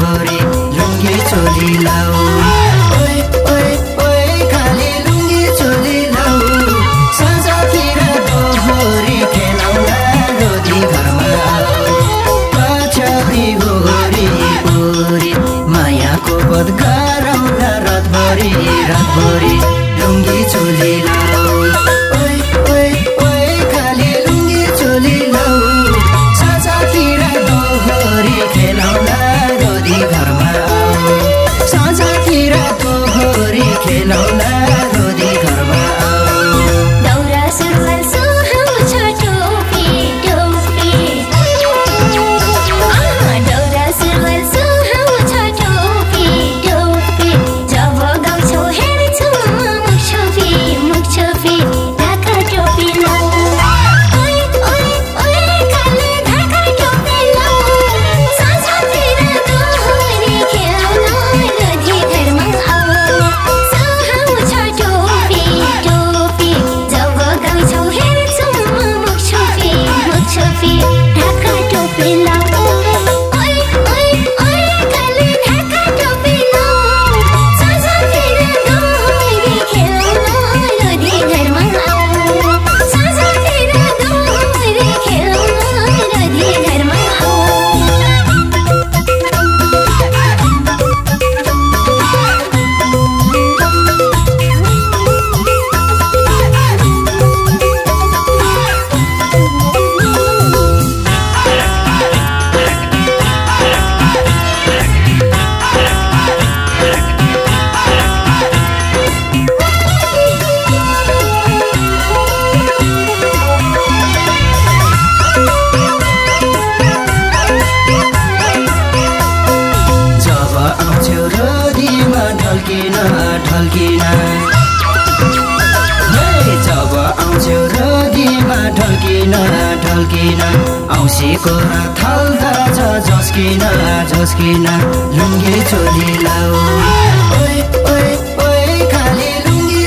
ঘুরে ढल्किन ढल्किन औँसीको थल्का छ झस्किन झस्किन लुङ्गी चोली लाऊ। खाली लुङ्गी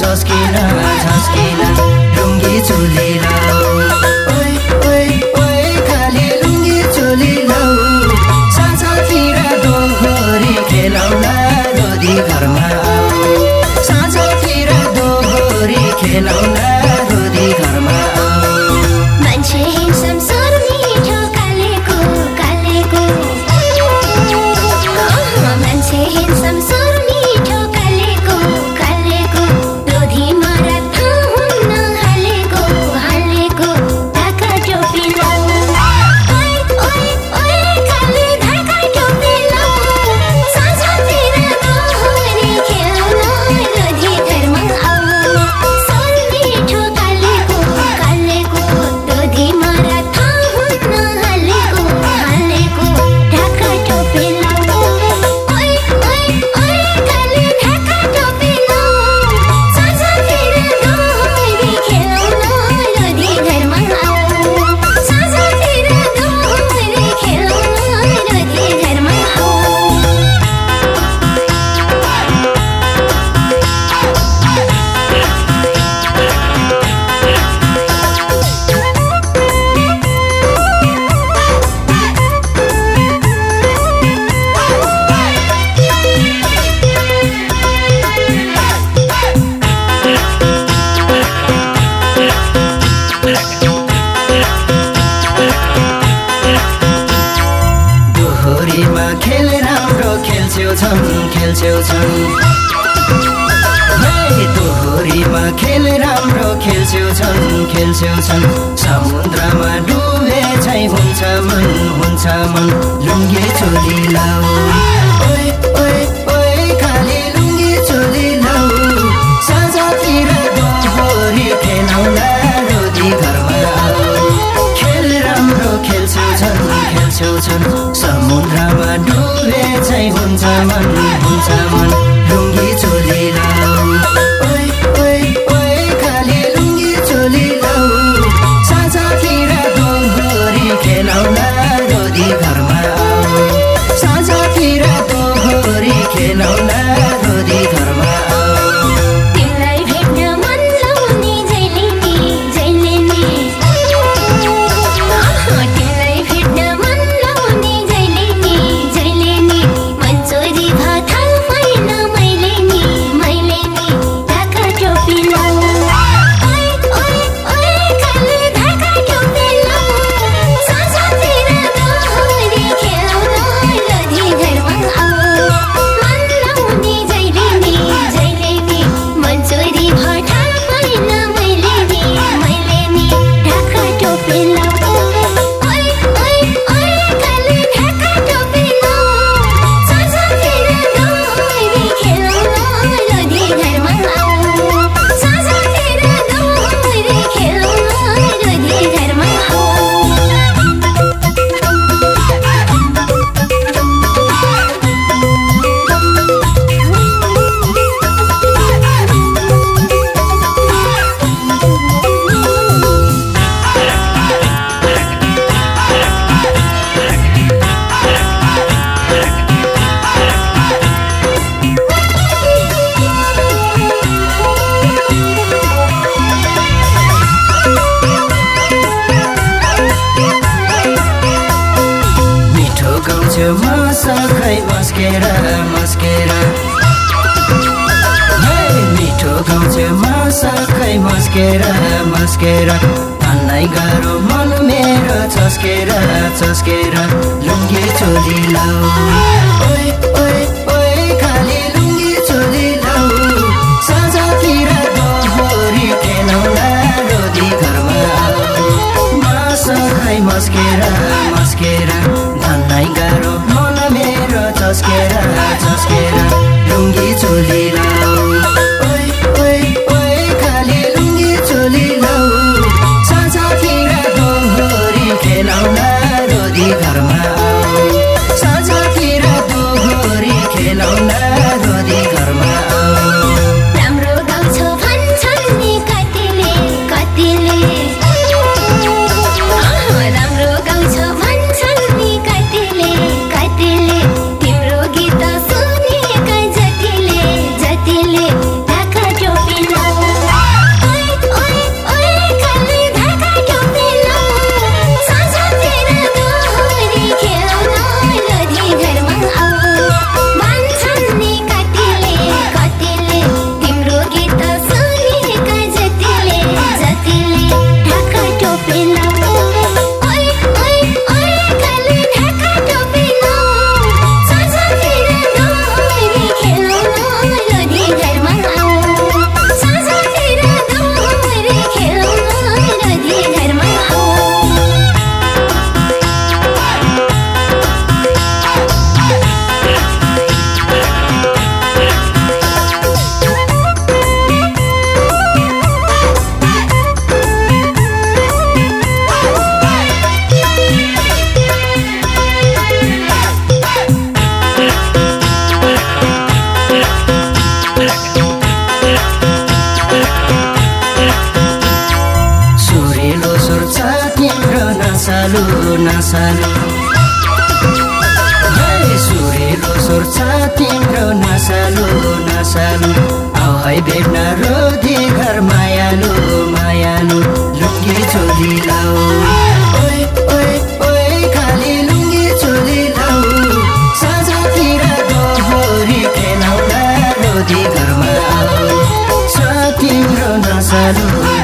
झस्किन झस्किन लुङ्गी चोली En la छेउछन् खेल छेउछन् दोहोरीमा खेल राम्रो खेल छेउछन् खेल समुद्रमा डुबे चाहिँ हुन्छ मन हुन्छ मन। लुङ्गे चोली लाऊ। हुन्छ मन चस्केर भन्नै गाह्रो मन मेरो चस्केर चस्केर लुङ्गी चोली लाउ ओए ओए ओए खाली लुङ्गी चोली लाउ सजातिर दोहोरी केनाउला रोधी घरमा। मसकै मस्केर मस्केर छन् सुरेको सोर्छ तिम्रो नसालु नसालु है भेट्न रोधी घर मायालु मायालु। लुङ्गी चोली लाऊ। ओए ओए ओए खाली लुङ्गी चोली लाऊ। साझातिर घरमा छ तिम्रो नसालु।